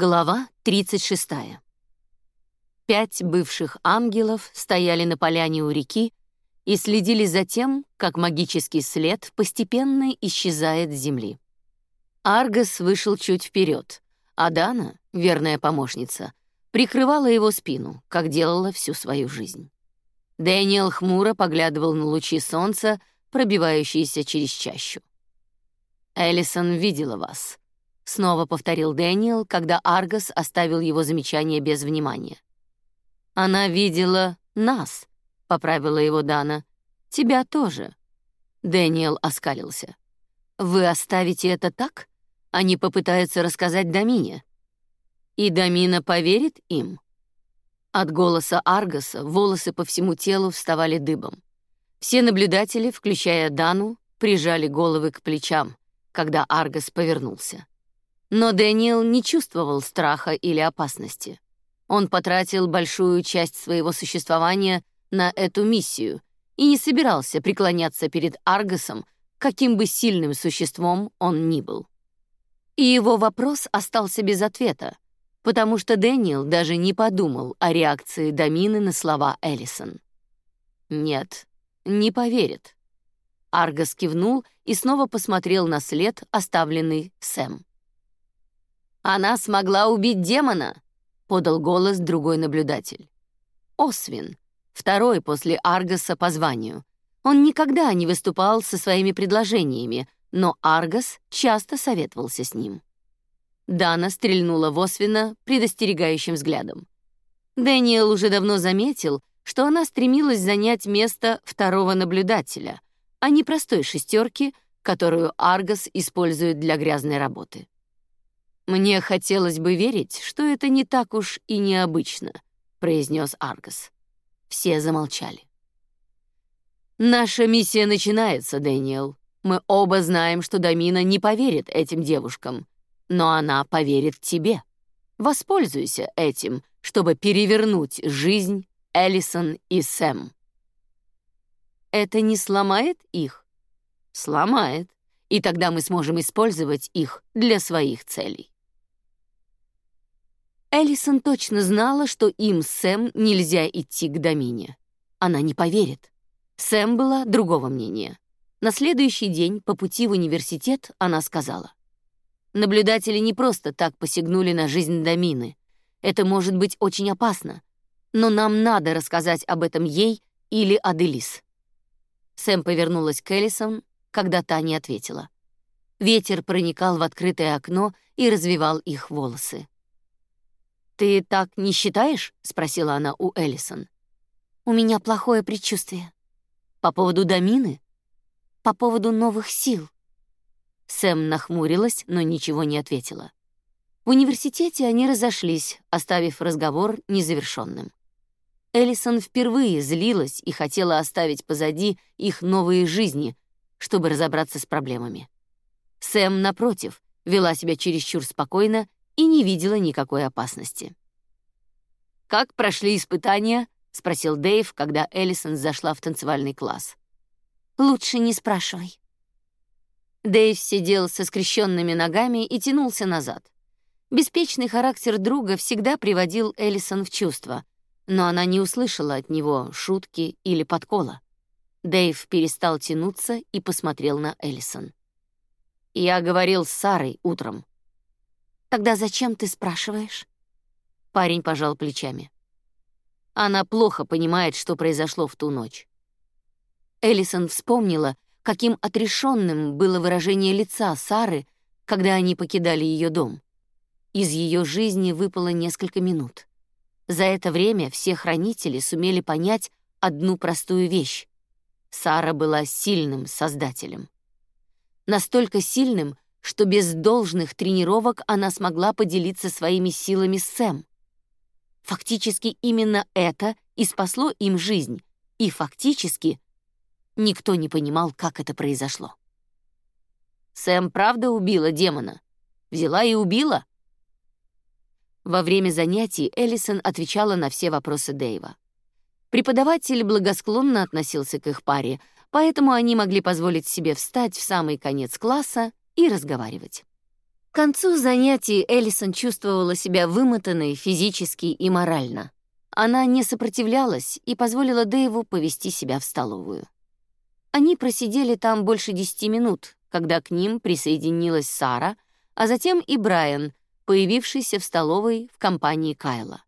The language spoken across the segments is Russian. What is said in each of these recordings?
Глава 36. Пять бывших ангелов стояли на поляне у реки и следили за тем, как магический след постепенно исчезает с земли. Аргос вышел чуть вперед, а Дана, верная помощница, прикрывала его спину, как делала всю свою жизнь. Дэниел хмуро поглядывал на лучи солнца, пробивающиеся через чащу. «Эллисон видела вас», снова повторил Дэниел, когда Аргос оставил его замечание без внимания. Она видела нас, поправила его Дана. Тебя тоже. Дэниел оскалился. Вы оставите это так? Они попытаются рассказать Дамине. И Дамина поверит им. От голоса Аргоса волосы по всему телу вставали дыбом. Все наблюдатели, включая Дану, прижали головы к плечам, когда Аргос повернулся. Но Дэниел не чувствовал страха или опасности. Он потратил большую часть своего существования на эту миссию и не собирался преклоняться перед Аргосом, каким бы сильным существом он ни был. И его вопрос остался без ответа, потому что Дэниел даже не подумал о реакции Дамины на слова Эллисон. «Нет, не поверит». Аргос кивнул и снова посмотрел на след, оставленный Сэм. Она смогла убить демона, подал голос другой наблюдатель. Освин, второй после Аргоса по званию. Он никогда не выступал со своими предложениями, но Аргос часто советовался с ним. Дана стрельнула в Освина предостерегающим взглядом. Дэниел уже давно заметил, что она стремилась занять место второго наблюдателя, а не простой шестерки, которую Аргос использует для грязной работы. Мне хотелось бы верить, что это не так уж и необычно, произнес Аргос. Все замолчали. Наша миссия начинается, Дэниел. Мы оба знаем, что Дамина не поверит этим девушкам, но она поверит тебе. Воспользуйся этим, чтобы перевернуть жизнь Эллисон и Сэм. Это не сломает их? Сломает, и тогда мы сможем использовать их для своих целей. Эллисон точно знала, что им с Сэм нельзя идти к Домине. Она не поверит. Сэм была другого мнения. На следующий день по пути в университет она сказала: "Наблюдатели не просто так посягнули на жизнь Домины. Это может быть очень опасно, но нам надо рассказать об этом ей или Аделис". Сэм повернулась к Эллисон, когда та не ответила. Ветер проникал в открытое окно и развивал их волосы. «Ты так не считаешь?» — спросила она у Эллисон. «У меня плохое предчувствие». «По поводу Дамины?» «По поводу новых сил». Сэм нахмурилась, но ничего не ответила. В университете они разошлись, оставив разговор незавершенным. Эллисон впервые злилась и хотела оставить позади их новые жизни, чтобы разобраться с проблемами. Сэм, напротив, вела себя чересчур спокойно и не видела никакой опасности. «Как прошли испытания?» — спросил Дэйв, когда Эллисон зашла в танцевальный класс. «Лучше не спрашивай». Дэйв сидел со скрещенными ногами и тянулся назад. Беспечный характер друга всегда приводил Эллисон в чувство, но она не услышала от него шутки или подкола. Дэйв перестал тянуться и посмотрел на Эллисон. «Я говорил с Сарой утром. Тогда зачем ты спрашиваешь? Парень пожал плечами. Она плохо понимает, что произошло в ту ночь. Эллисон вспомнила, каким отрешенным было выражение лица Сары, когда они покидали ее дом. Из ее жизни выпало несколько минут. За это время все хранители сумели понять одну простую вещь. Сара была сильным создателем. Настолько сильным, что без должных тренировок она смогла поделиться своими силами с Сэм. Фактически именно это и спасло им жизнь, и фактически никто не понимал, как это произошло. Сэм правда убила демона? Взяла и убила? Во время занятий Эллисон отвечала на все вопросы Дэйва. Преподаватель благосклонно относился к их паре, поэтому они могли позволить себе встать в самый конец класса и разговаривать. концу занятий Эллисон чувствовала себя вымотанной физически и морально. Она не сопротивлялась и позволила Дэйву повести себя в столовую. Они просидели там больше десяти минут, когда к ним присоединилась Сара, а затем и Брайан, появившийся в столовой в компании Кайла.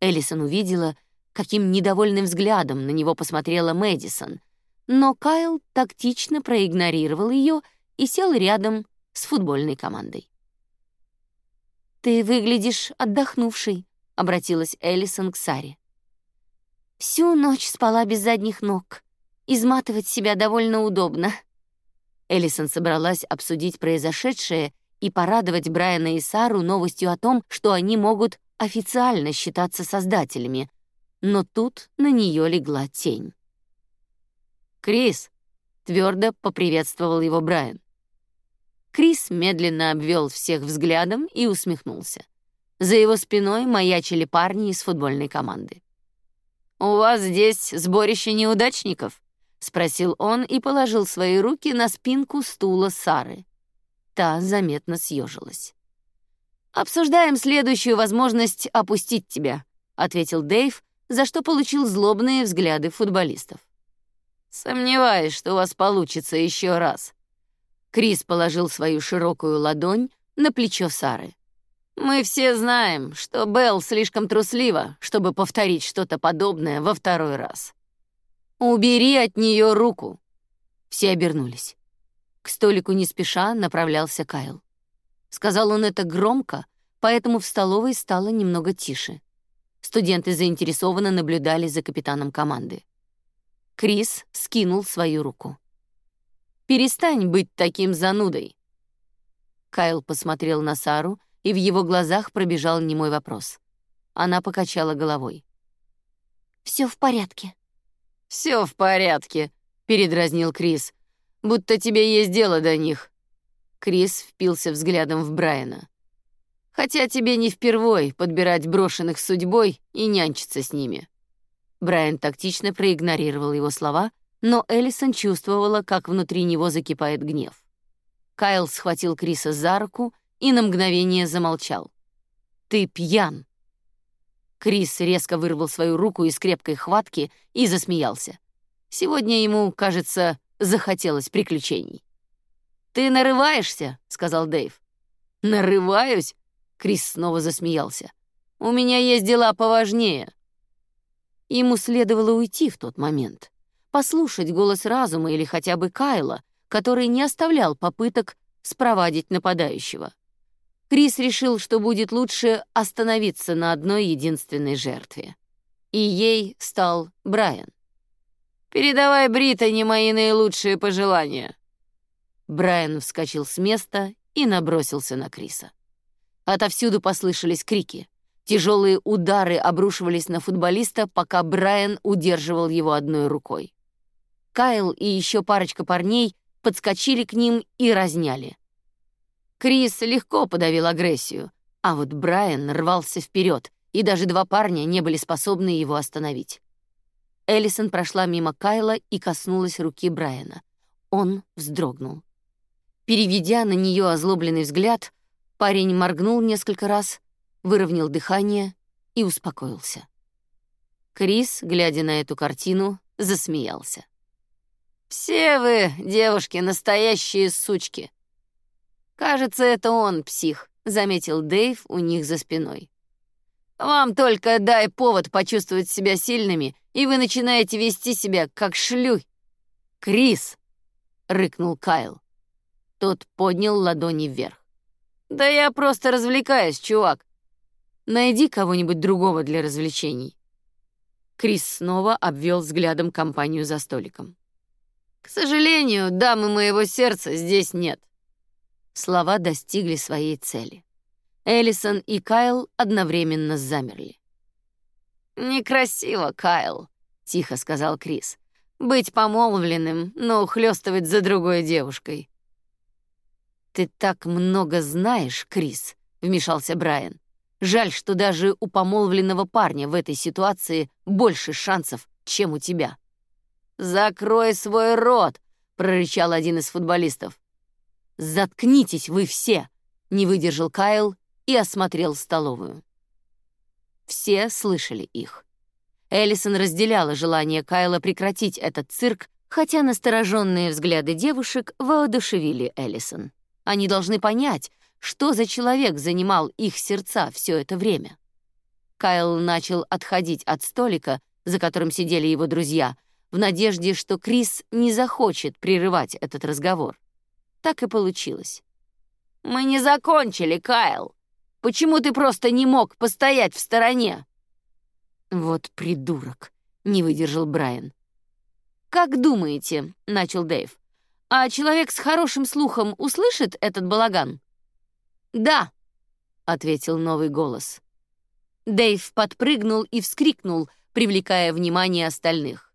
Эллисон увидела, каким недовольным взглядом на него посмотрела Мэдисон, но Кайл тактично проигнорировал ее и сел рядом с футбольной командой. «Ты выглядишь отдохнувшей», — обратилась Эллисон к Саре. «Всю ночь спала без задних ног. Изматывать себя довольно удобно». Эллисон собралась обсудить произошедшее и порадовать Брайана и Сару новостью о том, что они могут официально считаться создателями, но тут на нее легла тень. «Крис!» — твердо поприветствовал его Брайан. Крис медленно обвел всех взглядом и усмехнулся. За его спиной маячили парни из футбольной команды. «У вас здесь сборище неудачников?» — спросил он и положил свои руки на спинку стула Сары. Та заметно съежилась. «Обсуждаем следующую возможность опустить тебя», — ответил Дэйв, за что получил злобные взгляды футболистов. «Сомневаюсь, что у вас получится еще раз», Крис положил свою широкую ладонь на плечо Сары. Мы все знаем, что Белл слишком труслива, чтобы повторить что-то подобное во второй раз. Убери от нее руку. Все обернулись. К столику не спеша направлялся Кайл. Сказал он это громко, поэтому в столовой стало немного тише. Студенты заинтересованно наблюдали за капитаном команды. Крис скинул свою руку. Перестань быть таким занудой. Кайл посмотрел на Сару, и в его глазах пробежал немой вопрос. Она покачала головой. Все в порядке. Все в порядке, передразнил Крис. Будто тебе есть дело до них. Крис впился взглядом в Брайана. Хотя тебе не впервой подбирать брошенных судьбой и нянчиться с ними. Брайан тактично проигнорировал его слова но Эллисон чувствовала, как внутри него закипает гнев. Кайл схватил Криса за руку и на мгновение замолчал. «Ты пьян!» Крис резко вырвал свою руку из крепкой хватки и засмеялся. Сегодня ему, кажется, захотелось приключений. «Ты нарываешься?» — сказал Дэйв. «Нарываюсь?» — Крис снова засмеялся. «У меня есть дела поважнее». Ему следовало уйти в тот момент послушать голос разума или хотя бы Кайла, который не оставлял попыток спровадить нападающего. Крис решил, что будет лучше остановиться на одной единственной жертве. И ей стал Брайан. «Передавай Британи мои наилучшие пожелания». Брайан вскочил с места и набросился на Криса. Отовсюду послышались крики. Тяжелые удары обрушивались на футболиста, пока Брайан удерживал его одной рукой. Кайл и еще парочка парней подскочили к ним и разняли. Крис легко подавил агрессию, а вот Брайан рвался вперед, и даже два парня не были способны его остановить. Эллисон прошла мимо Кайла и коснулась руки Брайана. Он вздрогнул. Переведя на нее озлобленный взгляд, парень моргнул несколько раз, выровнял дыхание и успокоился. Крис, глядя на эту картину, засмеялся. Все вы, девушки, настоящие сучки. Кажется, это он псих, заметил Дэйв у них за спиной. Вам только дай повод почувствовать себя сильными, и вы начинаете вести себя как шлюй. Крис, рыкнул Кайл. Тот поднял ладони вверх. Да я просто развлекаюсь, чувак. Найди кого-нибудь другого для развлечений. Крис снова обвел взглядом компанию за столиком. К сожалению, дамы моего сердца здесь нет. Слова достигли своей цели. Эллисон и Кайл одновременно замерли. Некрасиво, Кайл, тихо сказал Крис. Быть помолвленным, но ухлёстывать за другой девушкой. Ты так много знаешь, Крис, вмешался Брайан. Жаль, что даже у помолвленного парня в этой ситуации больше шансов, чем у тебя. «Закрой свой рот!» — прорычал один из футболистов. «Заткнитесь вы все!» Не выдержал Кайл и осмотрел столовую. Все слышали их. Эллисон разделяла желание Кайла прекратить этот цирк, хотя настороженные взгляды девушек воодушевили Эллисон. Они должны понять, что за человек занимал их сердца все это время. Кайл начал отходить от столика, за которым сидели его друзья, в надежде, что Крис не захочет прерывать этот разговор. Так и получилось. «Мы не закончили, Кайл. Почему ты просто не мог постоять в стороне?» «Вот придурок», — не выдержал Брайан. «Как думаете», — начал Дэйв, «а человек с хорошим слухом услышит этот балаган?» «Да», — ответил новый голос. Дэйв подпрыгнул и вскрикнул, привлекая внимание остальных.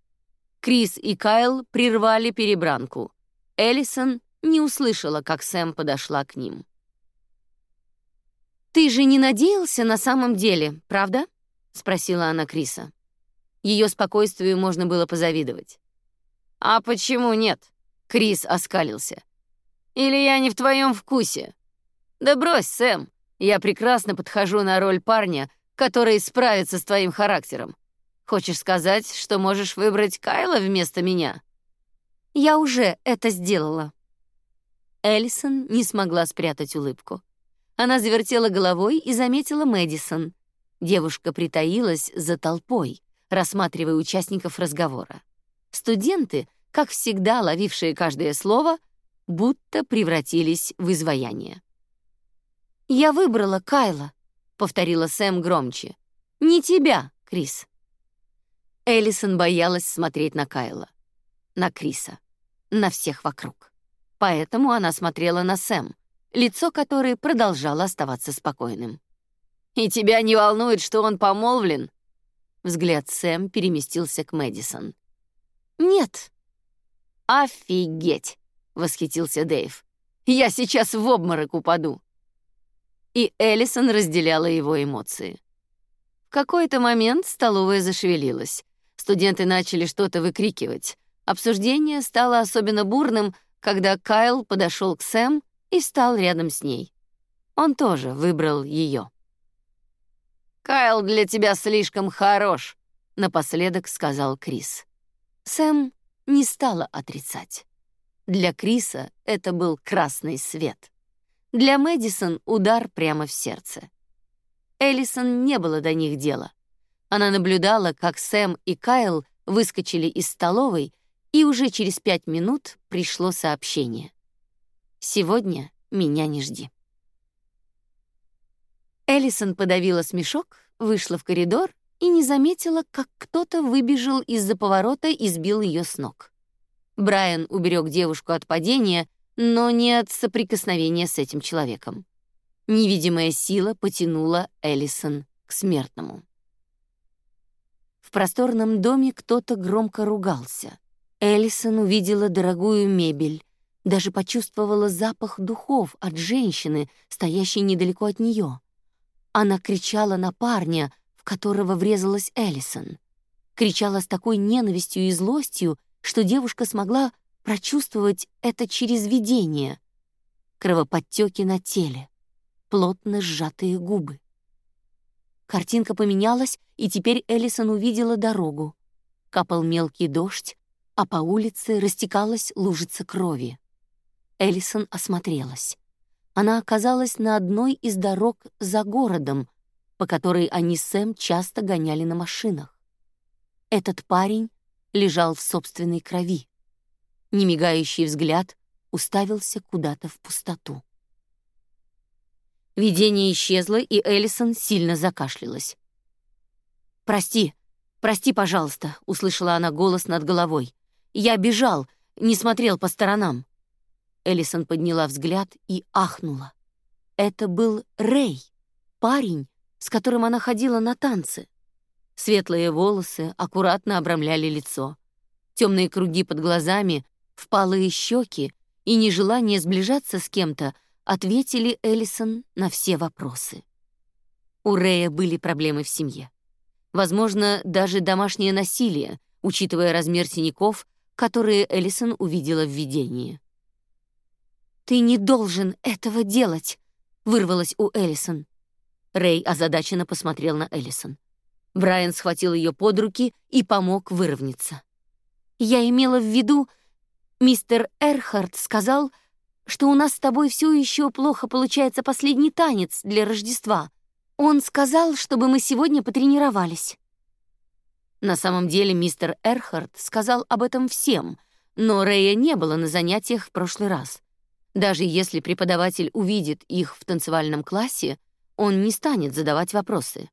Крис и Кайл прервали перебранку. Эллисон не услышала, как Сэм подошла к ним. «Ты же не надеялся на самом деле, правда?» — спросила она Криса. Ее спокойствию можно было позавидовать. «А почему нет?» — Крис оскалился. «Или я не в твоем вкусе?» «Да брось, Сэм, я прекрасно подхожу на роль парня, который справится с твоим характером. Хочешь сказать, что можешь выбрать Кайла вместо меня?» «Я уже это сделала». Эллисон не смогла спрятать улыбку. Она завертела головой и заметила Мэдисон. Девушка притаилась за толпой, рассматривая участников разговора. Студенты, как всегда ловившие каждое слово, будто превратились в изваяние. «Я выбрала Кайла», — повторила Сэм громче. «Не тебя, Крис». Эллисон боялась смотреть на Кайла, на Криса, на всех вокруг. Поэтому она смотрела на Сэм, лицо которой продолжало оставаться спокойным. «И тебя не волнует, что он помолвлен?» Взгляд Сэм переместился к Мэдисон. «Нет». «Офигеть!» — восхитился Дэйв. «Я сейчас в обморок упаду» и Эллисон разделяла его эмоции. В какой-то момент столовая зашевелилась. Студенты начали что-то выкрикивать. Обсуждение стало особенно бурным, когда Кайл подошел к Сэм и стал рядом с ней. Он тоже выбрал ее. «Кайл для тебя слишком хорош», — напоследок сказал Крис. Сэм не стала отрицать. Для Криса это был красный свет. Для Мэдисон удар прямо в сердце. Эллисон не было до них дела. Она наблюдала, как Сэм и Кайл выскочили из столовой, и уже через пять минут пришло сообщение. «Сегодня меня не жди». Эллисон подавила смешок, вышла в коридор и не заметила, как кто-то выбежал из-за поворота и сбил ее с ног. Брайан уберег девушку от падения, но не от соприкосновения с этим человеком. Невидимая сила потянула Эллисон к смертному. В просторном доме кто-то громко ругался. Эллисон увидела дорогую мебель, даже почувствовала запах духов от женщины, стоящей недалеко от нее. Она кричала на парня, в которого врезалась Эллисон. Кричала с такой ненавистью и злостью, что девушка смогла прочувствовать это через видение. Кровоподтеки на теле, плотно сжатые губы. Картинка поменялась, и теперь Эллисон увидела дорогу. Капал мелкий дождь, а по улице растекалась лужица крови. Эллисон осмотрелась. Она оказалась на одной из дорог за городом, по которой они с Сэм часто гоняли на машинах. Этот парень лежал в собственной крови. Немигающий взгляд уставился куда-то в пустоту. Видение исчезло, и Эллисон сильно закашлялась. «Прости, прости, пожалуйста», — услышала она голос над головой. «Я бежал, не смотрел по сторонам». Эллисон подняла взгляд и ахнула. Это был Рэй, парень, с которым она ходила на танцы. Светлые волосы аккуратно обрамляли лицо. Темные круги под глазами Впалые щеки и нежелание сближаться с кем-то ответили Эллисон на все вопросы. У Рэя были проблемы в семье. Возможно, даже домашнее насилие, учитывая размер синяков, которые Эллисон увидела в видении. «Ты не должен этого делать!» вырвалось у Эллисон. Рэй озадаченно посмотрел на Эллисон. Брайан схватил ее под руки и помог выровняться. «Я имела в виду, мистер Эрхард сказал, что у нас с тобой все еще плохо получается последний танец для Рождества. Он сказал, чтобы мы сегодня потренировались». На самом деле мистер Эрхард сказал об этом всем, но Рэя не было на занятиях в прошлый раз. Даже если преподаватель увидит их в танцевальном классе, он не станет задавать вопросы.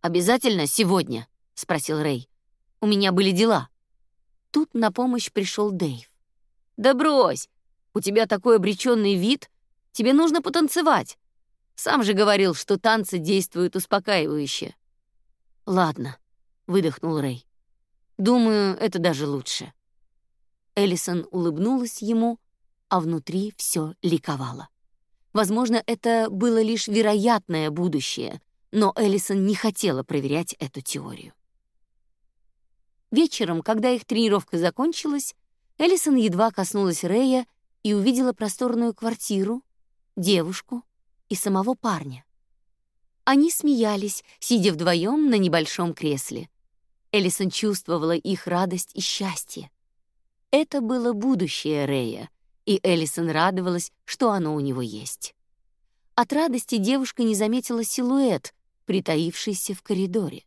«Обязательно сегодня?» — спросил Рэй. «У меня были дела». Тут на помощь пришел Дэйв. «Да брось! У тебя такой обреченный вид. Тебе нужно потанцевать. Сам же говорил, что танцы действуют успокаивающе». «Ладно», — выдохнул Рэй. «Думаю, это даже лучше». Эллисон улыбнулась ему, а внутри все ликовало. Возможно, это было лишь вероятное будущее, но Эллисон не хотела проверять эту теорию. Вечером, когда их тренировка закончилась, Эллисон едва коснулась Рэя и увидела просторную квартиру, девушку и самого парня. Они смеялись, сидя вдвоем на небольшом кресле. Эллисон чувствовала их радость и счастье. Это было будущее Рэя, и Эллисон радовалась, что оно у него есть. От радости девушка не заметила силуэт, притаившийся в коридоре.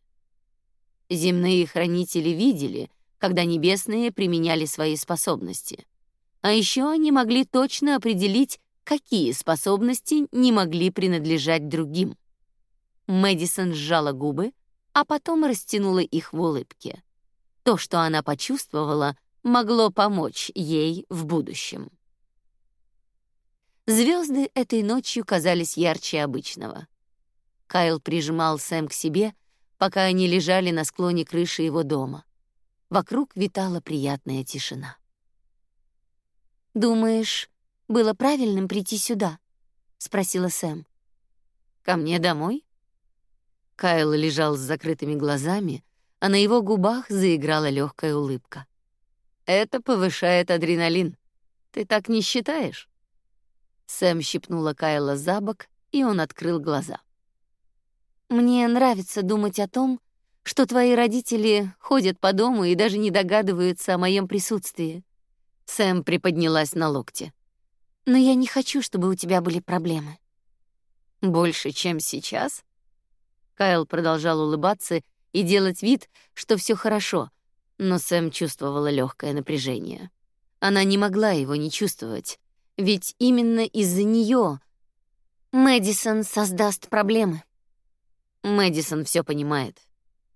Земные хранители видели, когда небесные применяли свои способности. А еще они могли точно определить, какие способности не могли принадлежать другим. Мэдисон сжала губы, а потом растянула их в улыбке. То, что она почувствовала, могло помочь ей в будущем. Звезды этой ночью казались ярче обычного. Кайл прижимал Сэм к себе, пока они лежали на склоне крыши его дома. Вокруг витала приятная тишина. «Думаешь, было правильным прийти сюда?» — спросила Сэм. «Ко мне домой?» Кайл лежал с закрытыми глазами, а на его губах заиграла легкая улыбка. «Это повышает адреналин. Ты так не считаешь?» Сэм щипнула Кайла за бок, и он открыл глаза. Мне нравится думать о том, что твои родители ходят по дому и даже не догадываются о моем присутствии. Сэм приподнялась на локте. Но я не хочу, чтобы у тебя были проблемы. Больше, чем сейчас? Кайл продолжал улыбаться и делать вид, что все хорошо, но Сэм чувствовала легкое напряжение. Она не могла его не чувствовать, ведь именно из-за нее Мэдисон создаст проблемы. Мэдисон все понимает.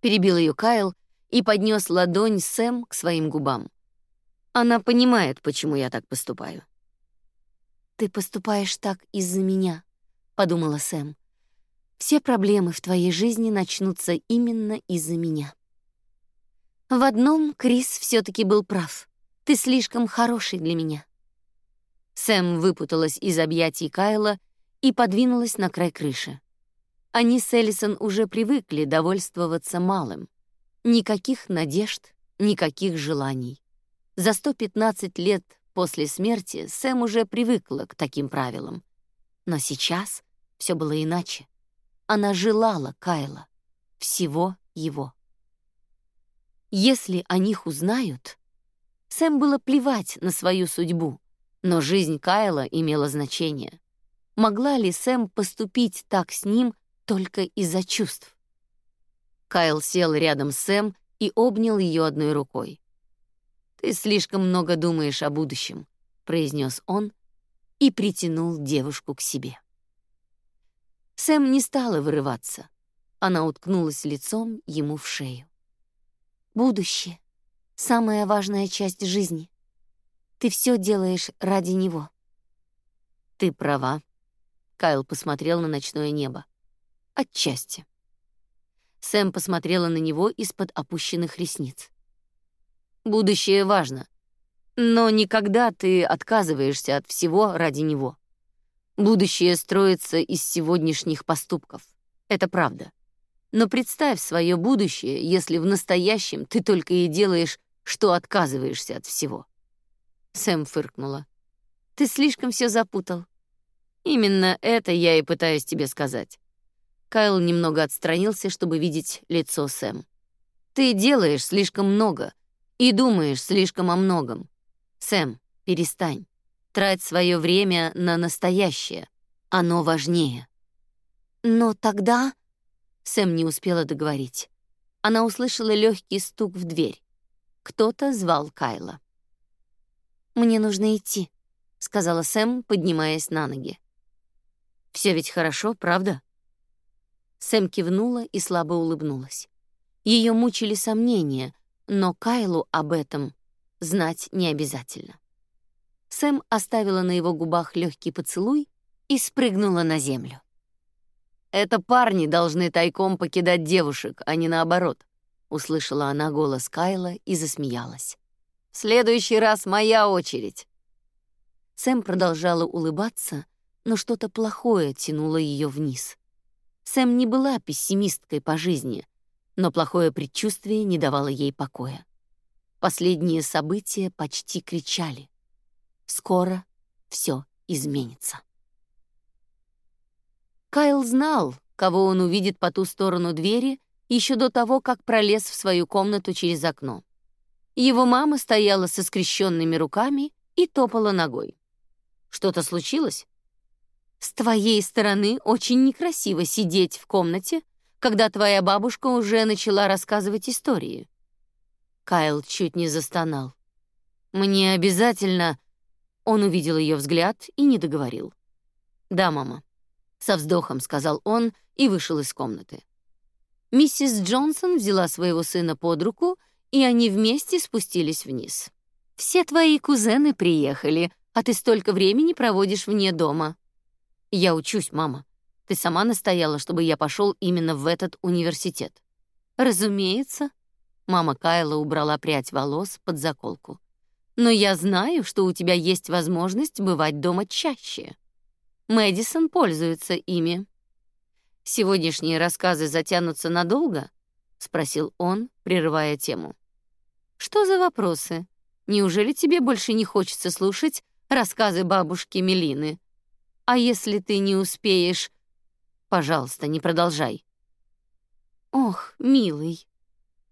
Перебил ее Кайл и поднес ладонь Сэм к своим губам. Она понимает, почему я так поступаю. Ты поступаешь так из-за меня, подумала Сэм. Все проблемы в твоей жизни начнутся именно из-за меня. В одном Крис все таки был прав. Ты слишком хороший для меня. Сэм выпуталась из объятий Кайла и подвинулась на край крыши. Они с Эллисон уже привыкли довольствоваться малым. Никаких надежд, никаких желаний. За 115 лет после смерти Сэм уже привыкла к таким правилам. Но сейчас все было иначе. Она желала Кайла, всего его. Если о них узнают, Сэм было плевать на свою судьбу, но жизнь Кайла имела значение. Могла ли Сэм поступить так с ним, только из-за чувств. Кайл сел рядом с Сэм и обнял ее одной рукой. «Ты слишком много думаешь о будущем», — произнес он и притянул девушку к себе. Сэм не стала вырываться. Она уткнулась лицом ему в шею. «Будущее — самая важная часть жизни. Ты все делаешь ради него». «Ты права», — Кайл посмотрел на ночное небо. Отчасти. Сэм посмотрела на него из-под опущенных ресниц. Будущее важно, но никогда ты отказываешься от всего ради него. Будущее строится из сегодняшних поступков. Это правда. Но представь свое будущее, если в настоящем ты только и делаешь, что отказываешься от всего. Сэм фыркнула. Ты слишком все запутал. Именно это я и пытаюсь тебе сказать. Кайл немного отстранился, чтобы видеть лицо Сэм. Ты делаешь слишком много и думаешь слишком о многом. Сэм, перестань. Трать свое время на настоящее. Оно важнее. Но тогда Сэм не успела договорить. Она услышала легкий стук в дверь. Кто-то звал Кайла. Мне нужно идти, сказала Сэм, поднимаясь на ноги. Все ведь хорошо, правда? Сэм кивнула и слабо улыбнулась. Ее мучили сомнения, но Кайлу об этом знать не обязательно. Сэм оставила на его губах легкий поцелуй и спрыгнула на землю. Это парни должны тайком покидать девушек, а не наоборот, услышала она голос Кайла и засмеялась. В следующий раз моя очередь. Сэм продолжала улыбаться, но что-то плохое тянуло ее вниз. Сэм не была пессимисткой по жизни, но плохое предчувствие не давало ей покоя. Последние события почти кричали. Скоро все изменится. Кайл знал, кого он увидит по ту сторону двери еще до того, как пролез в свою комнату через окно. Его мама стояла со скрещенными руками и топала ногой. Что-то случилось? С твоей стороны очень некрасиво сидеть в комнате, когда твоя бабушка уже начала рассказывать истории. Кайл чуть не застонал. Мне обязательно Он увидел ее взгляд и не договорил. Да, мама, со вздохом сказал он и вышел из комнаты. Миссис Джонсон взяла своего сына под руку, и они вместе спустились вниз. Все твои кузены приехали, а ты столько времени проводишь вне дома. Я учусь, мама. Ты сама настояла, чтобы я пошел именно в этот университет. Разумеется. Мама Кайла убрала прядь волос под заколку. Но я знаю, что у тебя есть возможность бывать дома чаще. Мэдисон пользуется ими. Сегодняшние рассказы затянутся надолго? спросил он, прерывая тему. Что за вопросы? Неужели тебе больше не хочется слушать рассказы бабушки Мелины? А если ты не успеешь, пожалуйста, не продолжай. Ох, милый.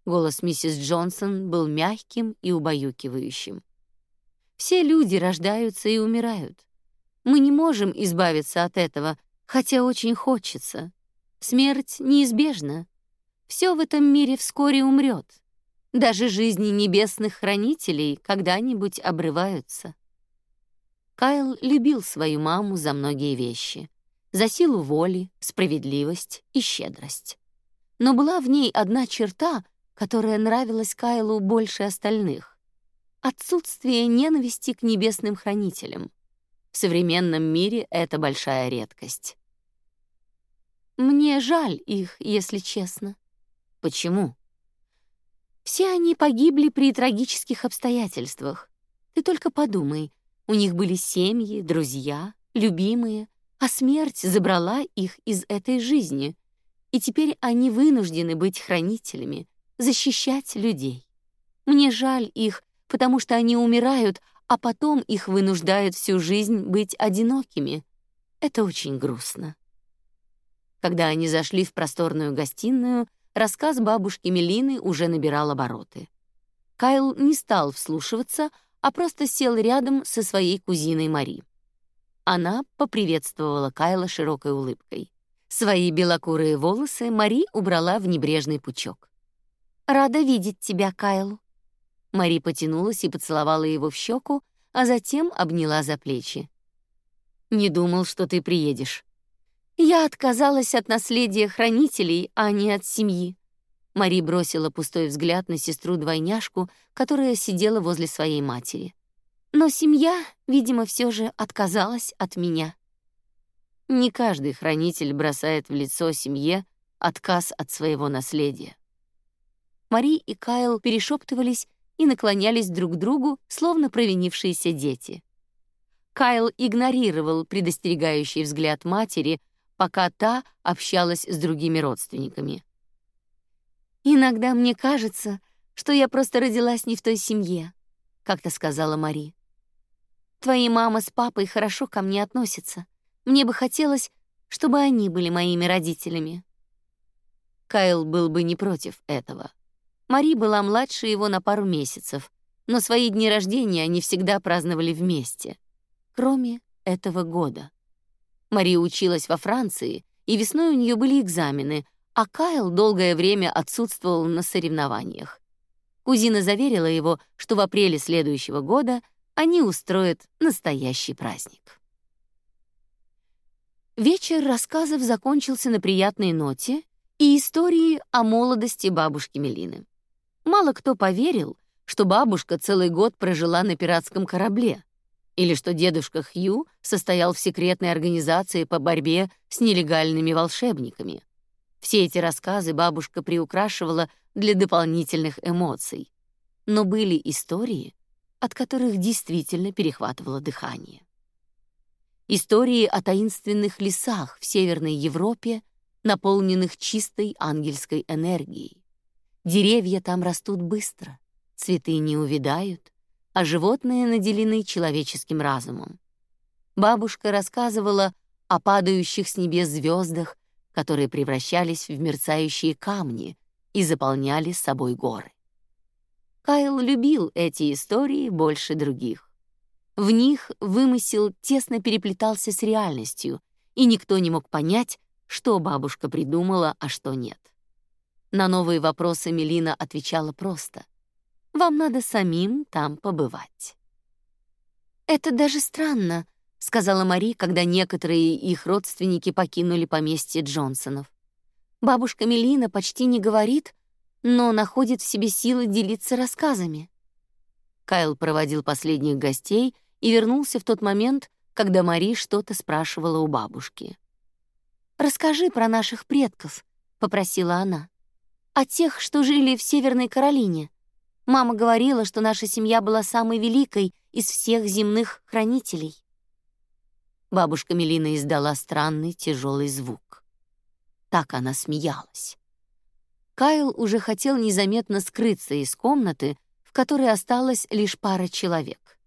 Голос миссис Джонсон был мягким и убаюкивающим. Все люди рождаются и умирают. Мы не можем избавиться от этого, хотя очень хочется. Смерть неизбежна. Все в этом мире вскоре умрет. Даже жизни небесных хранителей когда-нибудь обрываются. Кайл любил свою маму за многие вещи: за силу воли, справедливость и щедрость. Но была в ней одна черта, которая нравилась Кайлу больше остальных: отсутствие ненависти к небесным хранителям. В современном мире это большая редкость. Мне жаль их, если честно. Почему? Все они погибли при трагических обстоятельствах. Ты только подумай, у них были семьи, друзья, любимые, а смерть забрала их из этой жизни, и теперь они вынуждены быть хранителями, защищать людей. Мне жаль их, потому что они умирают, а потом их вынуждают всю жизнь быть одинокими. Это очень грустно. Когда они зашли в просторную гостиную, рассказ бабушки Мелины уже набирал обороты. Кайл не стал вслушиваться, а просто сел рядом со своей кузиной Мари. Она поприветствовала Кайла широкой улыбкой. Свои белокурые волосы Мари убрала в небрежный пучок. Рада видеть тебя, Кайл. Мари потянулась и поцеловала его в щеку, а затем обняла за плечи. Не думал, что ты приедешь. Я отказалась от наследия хранителей, а не от семьи. Мари бросила пустой взгляд на сестру-двойняшку, которая сидела возле своей матери. Но семья, видимо, все же отказалась от меня. Не каждый хранитель бросает в лицо семье отказ от своего наследия. Мари и Кайл перешептывались и наклонялись друг к другу, словно провинившиеся дети. Кайл игнорировал предостерегающий взгляд матери, пока та общалась с другими родственниками. Иногда мне кажется, что я просто родилась не в той семье, как-то сказала Мари. Твои мама с папой хорошо ко мне относятся, Мне бы хотелось, чтобы они были моими родителями. Кайл был бы не против этого. Мари была младше его на пару месяцев, но свои дни рождения они всегда праздновали вместе, кроме этого года. Мари училась во Франции, и весной у нее были экзамены, а Кайл долгое время отсутствовал на соревнованиях. Кузина заверила его, что в апреле следующего года они устроят настоящий праздник. Вечер рассказов закончился на приятной ноте и истории о молодости бабушки Мелины. Мало кто поверил, что бабушка целый год прожила на пиратском корабле, или что дедушка Хью состоял в секретной организации по борьбе с нелегальными волшебниками. Все эти рассказы бабушка приукрашивала для дополнительных эмоций. Но были истории, от которых действительно перехватывало дыхание. Истории о таинственных лесах в Северной Европе, наполненных чистой ангельской энергией. Деревья там растут быстро, цветы не увядают, а животные наделены человеческим разумом. Бабушка рассказывала о падающих с небес звездах, которые превращались в мерцающие камни и заполняли собой горы. Кайл любил эти истории больше других. В них вымысел тесно переплетался с реальностью, и никто не мог понять, что бабушка придумала, а что нет. На новые вопросы Мелина отвечала просто. Вам надо самим там побывать. Это даже странно, сказала Мари, когда некоторые их родственники покинули поместье Джонсонов. Бабушка Мелина почти не говорит, но находит в себе силы делиться рассказами. Кайл проводил последних гостей и вернулся в тот момент, когда Мари что-то спрашивала у бабушки. «Расскажи про наших предков», — попросила она. «О тех, что жили в Северной Каролине. Мама говорила, что наша семья была самой великой из всех земных хранителей. Бабушка Мелина издала странный тяжелый звук. Так она смеялась. Кайл уже хотел незаметно скрыться из комнаты, в которой осталась лишь пара человек.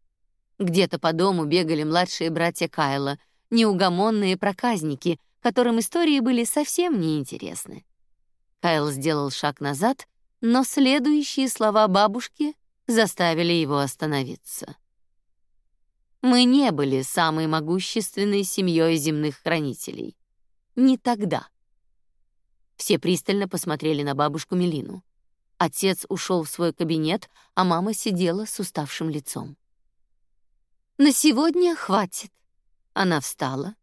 Где-то по дому бегали младшие братья Кайла, неугомонные проказники, которым истории были совсем неинтересны. Кайл сделал шаг назад но следующие слова бабушки заставили его остановиться. Мы не были самой могущественной семьей земных хранителей. Не тогда. Все пристально посмотрели на бабушку Мелину. Отец ушел в свой кабинет, а мама сидела с уставшим лицом. На сегодня хватит. Она встала.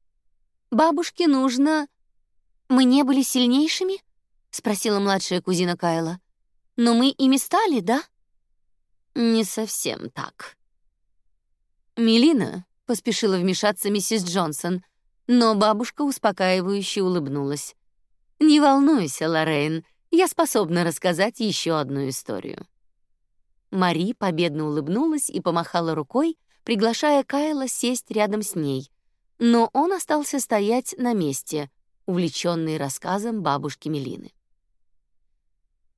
Бабушке нужно Мы не были сильнейшими? спросила младшая кузина Кайла. Но мы ими стали, да? Не совсем так. Мелина поспешила вмешаться миссис Джонсон, но бабушка успокаивающе улыбнулась. Не волнуйся, Лоррейн, я способна рассказать еще одну историю. Мари победно улыбнулась и помахала рукой, приглашая Кайла сесть рядом с ней, но он остался стоять на месте, увлеченный рассказом бабушки Мелины.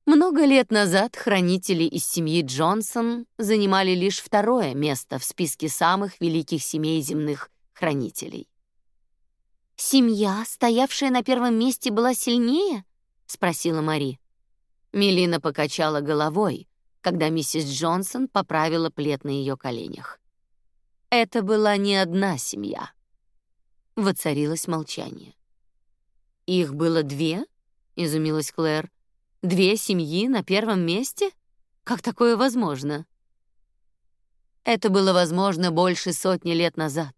Много лет назад хранители из семьи Джонсон занимали лишь второе место в списке самых великих семей земных хранителей. Семья, стоявшая на первом месте, была сильнее? спросила Мари. Мелина покачала головой, когда миссис Джонсон поправила плед на ее коленях. Это была не одна семья. Воцарилось молчание. Их было две? изумилась Клэр. Две семьи на первом месте? Как такое возможно? Это было возможно больше сотни лет назад.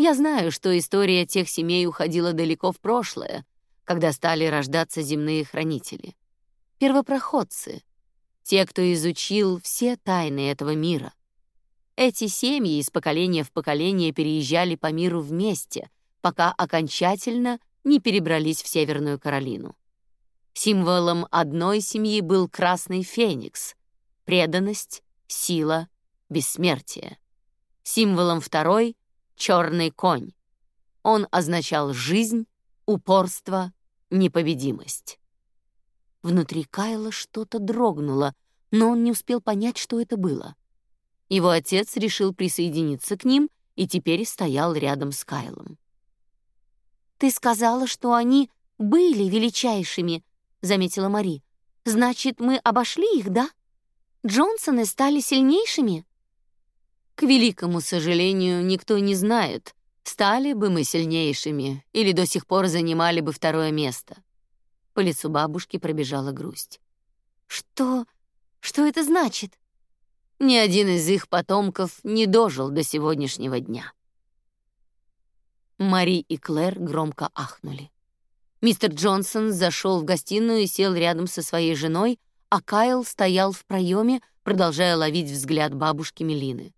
Я знаю, что история тех семей уходила далеко в прошлое, когда стали рождаться земные хранители. Первопроходцы, те, кто изучил все тайны этого мира. Эти семьи из поколения в поколение переезжали по миру вместе, пока окончательно не перебрались в Северную Каролину. Символом одной семьи был красный феникс — преданность, сила, бессмертие. Символом второй — черный конь. Он означал жизнь, упорство, непобедимость. Внутри Кайла что-то дрогнуло, но он не успел понять, что это было. Его отец решил присоединиться к ним и теперь стоял рядом с Кайлом. «Ты сказала, что они были величайшими», — заметила Мари. «Значит, мы обошли их, да? Джонсоны стали сильнейшими?» К великому сожалению, никто не знает, стали бы мы сильнейшими или до сих пор занимали бы второе место. По лицу бабушки пробежала грусть. «Что... что это значит?» Ни один из их потомков не дожил до сегодняшнего дня. Мари и Клэр громко ахнули. Мистер Джонсон зашел в гостиную и сел рядом со своей женой, а Кайл стоял в проеме, продолжая ловить взгляд бабушки Мелины.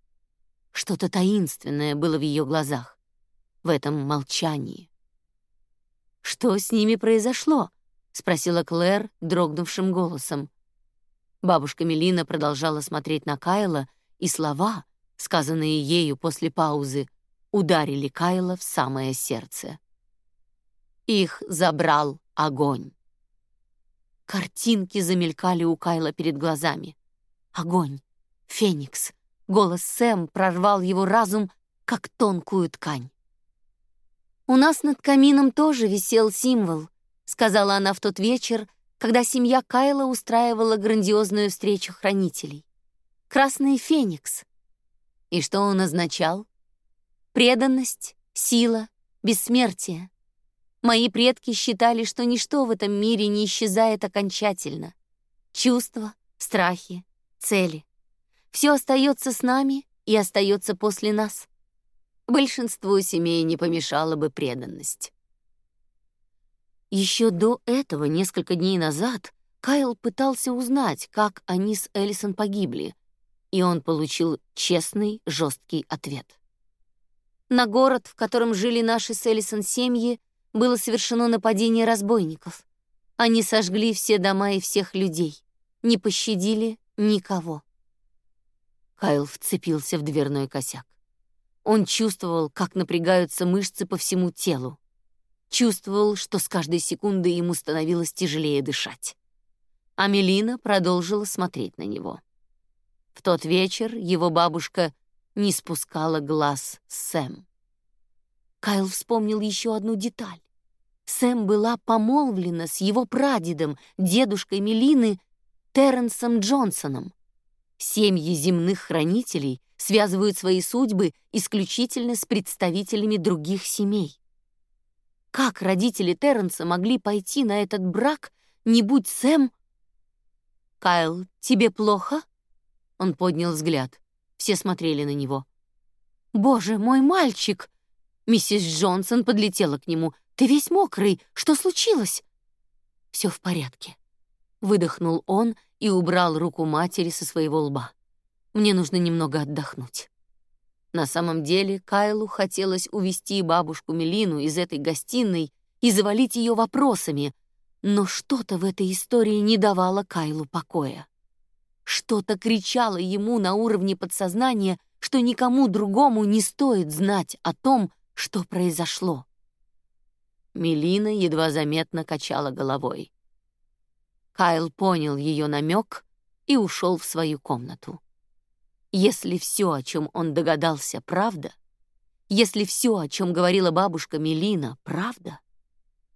Что-то таинственное было в ее глазах, в этом молчании. «Что с ними произошло?» — спросила Клэр дрогнувшим голосом. Бабушка Мелина продолжала смотреть на Кайла, и слова, сказанные ею после паузы, ударили Кайла в самое сердце. Их забрал огонь. Картинки замелькали у Кайла перед глазами. Огонь, Феникс. Голос Сэм прорвал его разум, как тонкую ткань. «У нас над камином тоже висел символ», — сказала она в тот вечер, когда семья Кайла устраивала грандиозную встречу хранителей. Красный феникс. И что он означал? Преданность, сила, бессмертие. Мои предки считали, что ничто в этом мире не исчезает окончательно. Чувства, страхи, цели. Все остается с нами и остается после нас. Большинству семей не помешала бы преданность. Еще до этого, несколько дней назад, Кайл пытался узнать, как они с Эллисон погибли, и он получил честный, жесткий ответ. На город, в котором жили наши с Эллисон семьи, было совершено нападение разбойников. Они сожгли все дома и всех людей, не пощадили никого. Кайл вцепился в дверной косяк. Он чувствовал, как напрягаются мышцы по всему телу. Чувствовал, что с каждой секундой ему становилось тяжелее дышать. Амелина продолжила смотреть на него. В тот вечер его бабушка не спускала глаз с Сэм. Кайл вспомнил еще одну деталь. Сэм была помолвлена с его прадедом, дедушкой Мелины, Терренсом Джонсоном. Семьи земных хранителей связывают свои судьбы исключительно с представителями других семей. Как родители Терренса могли пойти на этот брак, не будь Сэм... «Кайл, тебе плохо?» Он поднял взгляд. Все смотрели на него. «Боже, мой мальчик!» Миссис Джонсон подлетела к нему. «Ты весь мокрый. Что случилось?» «Все в порядке», — выдохнул он и убрал руку матери со своего лба. «Мне нужно немного отдохнуть». На самом деле Кайлу хотелось увести бабушку Мелину из этой гостиной и завалить ее вопросами, но что-то в этой истории не давало Кайлу покоя. Что-то кричало ему на уровне подсознания, что никому другому не стоит знать о том, что произошло. Мелина едва заметно качала головой. Кайл понял ее намек и ушел в свою комнату. Если все, о чем он догадался, правда, если все, о чем говорила бабушка Мелина, правда,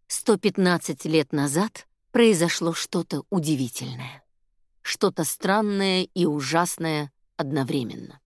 115 лет назад произошло что-то удивительное, что-то странное и ужасное одновременно.